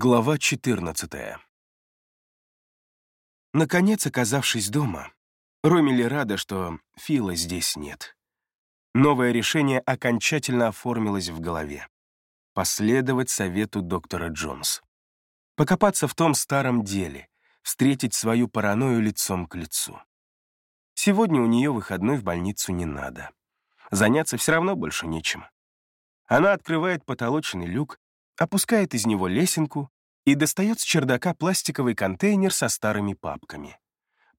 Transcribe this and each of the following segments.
Глава 14 Наконец, оказавшись дома, Ромили рада, что Фила здесь нет. Новое решение окончательно оформилось в голове. Последовать совету доктора Джонс. Покопаться в том старом деле, встретить свою паранойю лицом к лицу. Сегодня у нее выходной в больницу не надо. Заняться все равно больше нечем. Она открывает потолочный люк, опускает из него лесенку и достает с чердака пластиковый контейнер со старыми папками.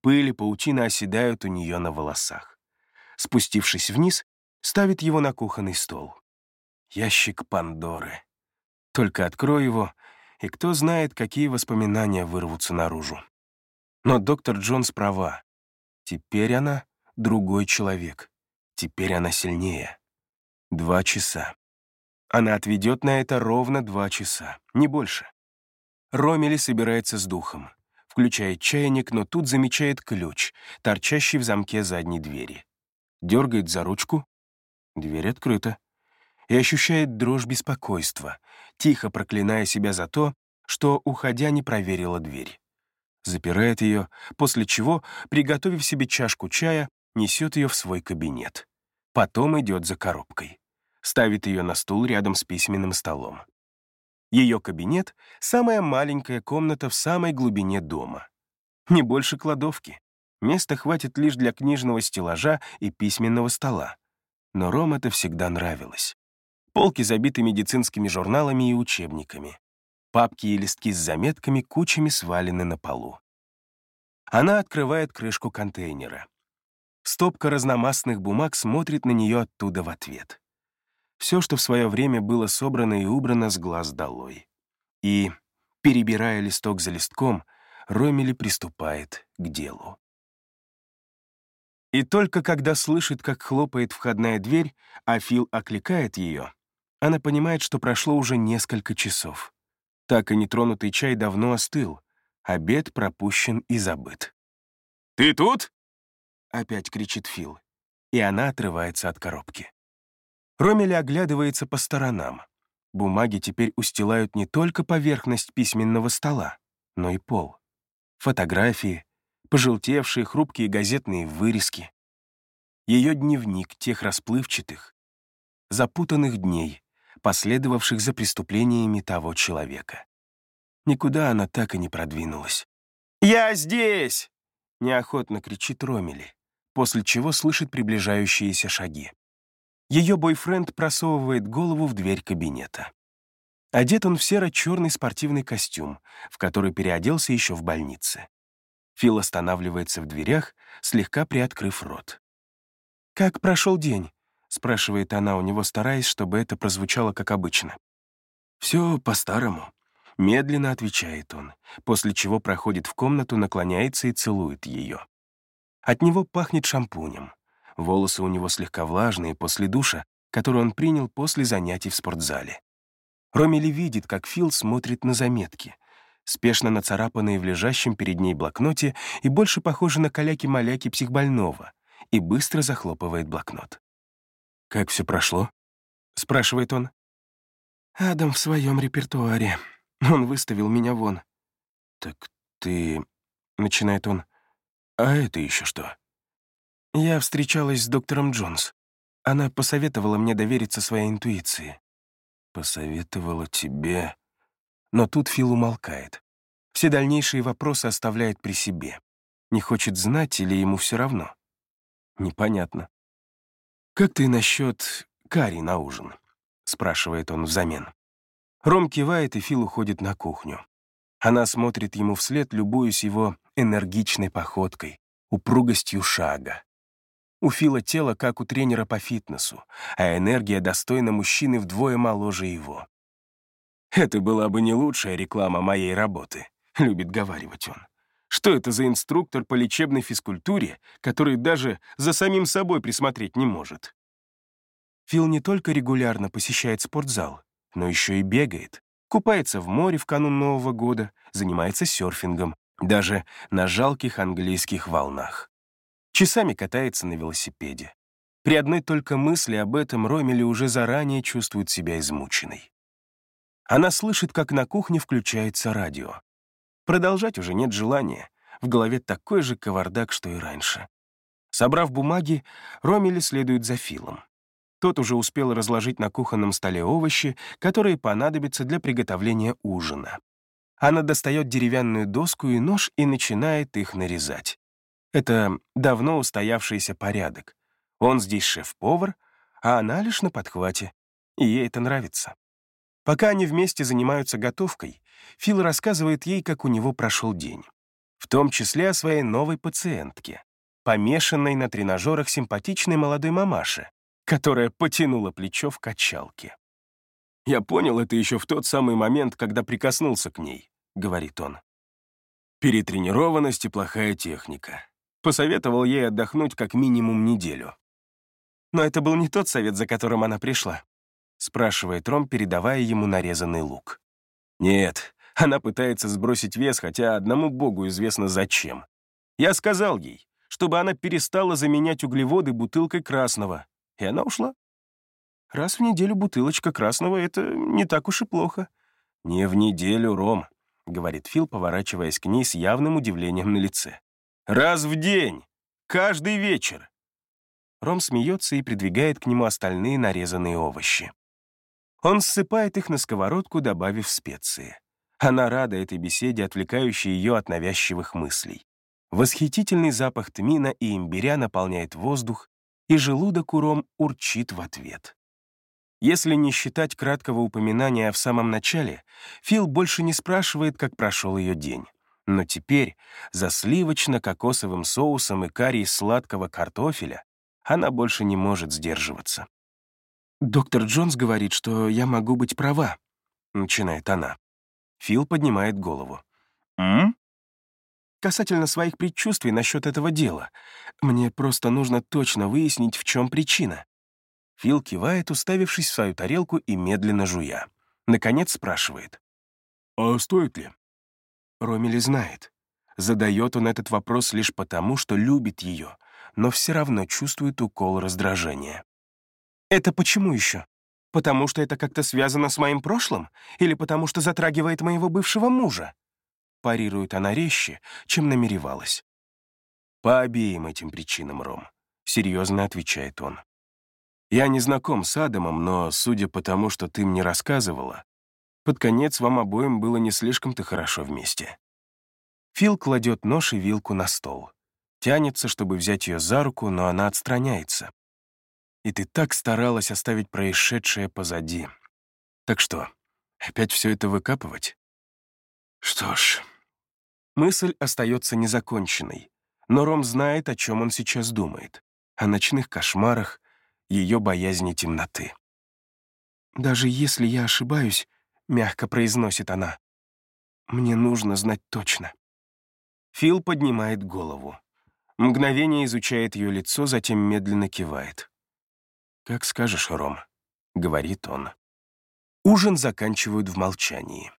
Пыль и паутина оседают у нее на волосах. Спустившись вниз, ставит его на кухонный стол. Ящик Пандоры. Только открой его, и кто знает, какие воспоминания вырвутся наружу. Но доктор Джонс права. Теперь она другой человек. Теперь она сильнее. Два часа. Она отведет на это ровно два часа, не больше. Ромели собирается с духом, включает чайник, но тут замечает ключ, торчащий в замке задней двери. Дергает за ручку, дверь открыта, и ощущает дрожь беспокойства, тихо проклиная себя за то, что, уходя, не проверила дверь. Запирает ее, после чего, приготовив себе чашку чая, несет ее в свой кабинет. Потом идет за коробкой ставит ее на стул рядом с письменным столом. Ее кабинет — самая маленькая комната в самой глубине дома. Не больше кладовки. Места хватит лишь для книжного стеллажа и письменного стола. Но Ром это всегда нравилось. Полки забиты медицинскими журналами и учебниками. Папки и листки с заметками кучами свалены на полу. Она открывает крышку контейнера. Стопка разномастных бумаг смотрит на нее оттуда в ответ все, что в свое время было собрано и убрано с глаз долой. И, перебирая листок за листком, Ромели приступает к делу. И только когда слышит, как хлопает входная дверь, а Фил окликает ее, она понимает, что прошло уже несколько часов. Так и нетронутый чай давно остыл, обед пропущен и забыт. «Ты тут?» — опять кричит Фил, и она отрывается от коробки. Ромель оглядывается по сторонам. Бумаги теперь устилают не только поверхность письменного стола, но и пол. Фотографии, пожелтевшие хрупкие газетные вырезки. Ее дневник тех расплывчатых, запутанных дней, последовавших за преступлениями того человека. Никуда она так и не продвинулась. «Я здесь!» — неохотно кричит Ромели, после чего слышит приближающиеся шаги. Ее бойфренд просовывает голову в дверь кабинета. Одет он в серо-черный спортивный костюм, в который переоделся еще в больнице. Фил останавливается в дверях, слегка приоткрыв рот. «Как прошел день?» — спрашивает она у него, стараясь, чтобы это прозвучало как обычно. «Все по-старому», — медленно отвечает он, после чего проходит в комнату, наклоняется и целует ее. От него пахнет шампунем. Волосы у него слегка влажные после душа, который он принял после занятий в спортзале. Ромили видит, как Фил смотрит на заметки, спешно нацарапанные в лежащем перед ней блокноте и больше похожи на каляки-маляки психбольного, и быстро захлопывает блокнот. «Как все прошло?» — спрашивает он. «Адам в своем репертуаре. Он выставил меня вон». «Так ты...» — начинает он. «А это еще что?» Я встречалась с доктором Джонс. Она посоветовала мне довериться своей интуиции. Посоветовала тебе... Но тут Фил умолкает. Все дальнейшие вопросы оставляет при себе. Не хочет знать или ему все равно? Непонятно. «Как ты насчет карри на ужин?» — спрашивает он взамен. Ром кивает, и Фил уходит на кухню. Она смотрит ему вслед, любуясь его энергичной походкой, упругостью шага. У Фила тело, как у тренера по фитнесу, а энергия достойна мужчины вдвое моложе его. «Это была бы не лучшая реклама моей работы», — любит говаривать он. «Что это за инструктор по лечебной физкультуре, который даже за самим собой присмотреть не может?» Фил не только регулярно посещает спортзал, но еще и бегает, купается в море в канун Нового года, занимается серфингом, даже на жалких английских волнах. Часами катается на велосипеде. При одной только мысли об этом Ромели уже заранее чувствует себя измученной. Она слышит, как на кухне включается радио. Продолжать уже нет желания. В голове такой же кавардак, что и раньше. Собрав бумаги, Ромели следует за Филом. Тот уже успел разложить на кухонном столе овощи, которые понадобятся для приготовления ужина. Она достает деревянную доску и нож и начинает их нарезать. Это давно устоявшийся порядок. Он здесь шеф-повар, а она лишь на подхвате. И ей это нравится. Пока они вместе занимаются готовкой, Фил рассказывает ей, как у него прошел день. В том числе о своей новой пациентке, помешанной на тренажерах симпатичной молодой мамаше, которая потянула плечо в качалке. «Я понял это еще в тот самый момент, когда прикоснулся к ней», — говорит он. «Перетренированность и плохая техника. Посоветовал ей отдохнуть как минимум неделю». «Но это был не тот совет, за которым она пришла», — спрашивает Ром, передавая ему нарезанный лук. «Нет, она пытается сбросить вес, хотя одному богу известно зачем. Я сказал ей, чтобы она перестала заменять углеводы бутылкой красного, и она ушла. Раз в неделю бутылочка красного — это не так уж и плохо. «Не в неделю, Ром», — говорит Фил, поворачиваясь к ней с явным удивлением на лице. «Раз в день! Каждый вечер!» Ром смеется и придвигает к нему остальные нарезанные овощи. Он ссыпает их на сковородку, добавив специи. Она рада этой беседе, отвлекающей ее от навязчивых мыслей. Восхитительный запах тмина и имбиря наполняет воздух, и желудок уром урчит в ответ. Если не считать краткого упоминания в самом начале, Фил больше не спрашивает, как прошел ее день. Но теперь, за сливочно-кокосовым соусом и карри из сладкого картофеля, она больше не может сдерживаться. «Доктор Джонс говорит, что я могу быть права», — начинает она. Фил поднимает голову. «М?» Касательно своих предчувствий насчет этого дела. Мне просто нужно точно выяснить, в чем причина. Фил кивает, уставившись в свою тарелку и медленно жуя. Наконец спрашивает. «А стоит ли?» Ромили знает. Задает он этот вопрос лишь потому, что любит ее, но все равно чувствует укол раздражения. «Это почему еще? Потому что это как-то связано с моим прошлым? Или потому что затрагивает моего бывшего мужа?» Парирует она резче, чем намеревалась. «По обеим этим причинам, Ром», — серьезно отвечает он. «Я не знаком с Адамом, но, судя по тому, что ты мне рассказывала, под конец вам обоим было не слишком-то хорошо вместе». Фил кладет нож и вилку на стол. Тянется, чтобы взять ее за руку, но она отстраняется. И ты так старалась оставить происшедшее позади. Так что, опять все это выкапывать? Что ж, мысль остается незаконченной, но Ром знает, о чем он сейчас думает. О ночных кошмарах, ее боязни темноты. «Даже если я ошибаюсь», — мягко произносит она, «мне нужно знать точно». Фил поднимает голову. Мгновение изучает ее лицо, затем медленно кивает. «Как скажешь, Ром», — говорит он. Ужин заканчивают в молчании.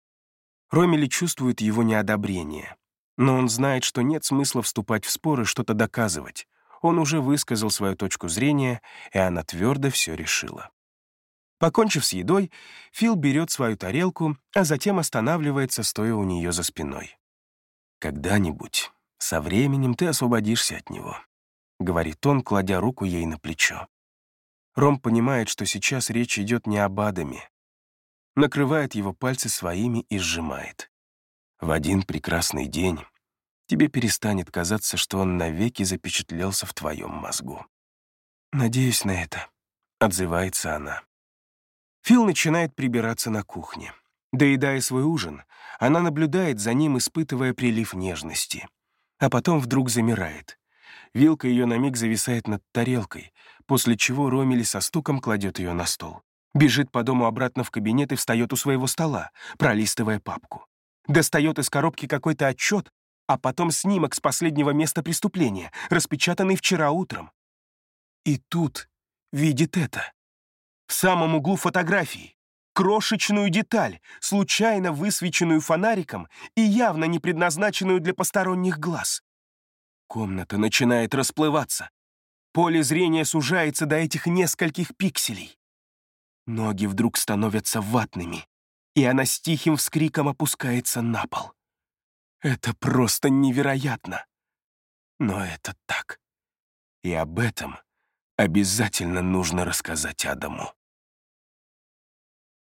Ромели чувствует его неодобрение. Но он знает, что нет смысла вступать в споры, что-то доказывать. Он уже высказал свою точку зрения, и она твердо все решила. Покончив с едой, Фил берет свою тарелку, а затем останавливается, стоя у нее за спиной. «Когда-нибудь, со временем ты освободишься от него», — говорит он, кладя руку ей на плечо. Ром понимает, что сейчас речь идет не об Адаме, накрывает его пальцы своими и сжимает. В один прекрасный день тебе перестанет казаться, что он навеки запечатлелся в твоем мозгу. «Надеюсь на это», — отзывается она. Фил начинает прибираться на кухне. Доедая свой ужин, она наблюдает за ним, испытывая прилив нежности. А потом вдруг замирает. Вилка ее на миг зависает над тарелкой, после чего Ромели со стуком кладет ее на стол. Бежит по дому обратно в кабинет и встает у своего стола, пролистывая папку. Достает из коробки какой-то отчет, а потом снимок с последнего места преступления, распечатанный вчера утром. И тут видит это. В самом углу фотографии. Крошечную деталь, случайно высвеченную фонариком и явно не предназначенную для посторонних глаз. Комната начинает расплываться. Поле зрения сужается до этих нескольких пикселей. Ноги вдруг становятся ватными. и она с тихим вскриком опускается на пол. Это просто невероятно. Но это так. И об этом обязательно нужно рассказать Адаму.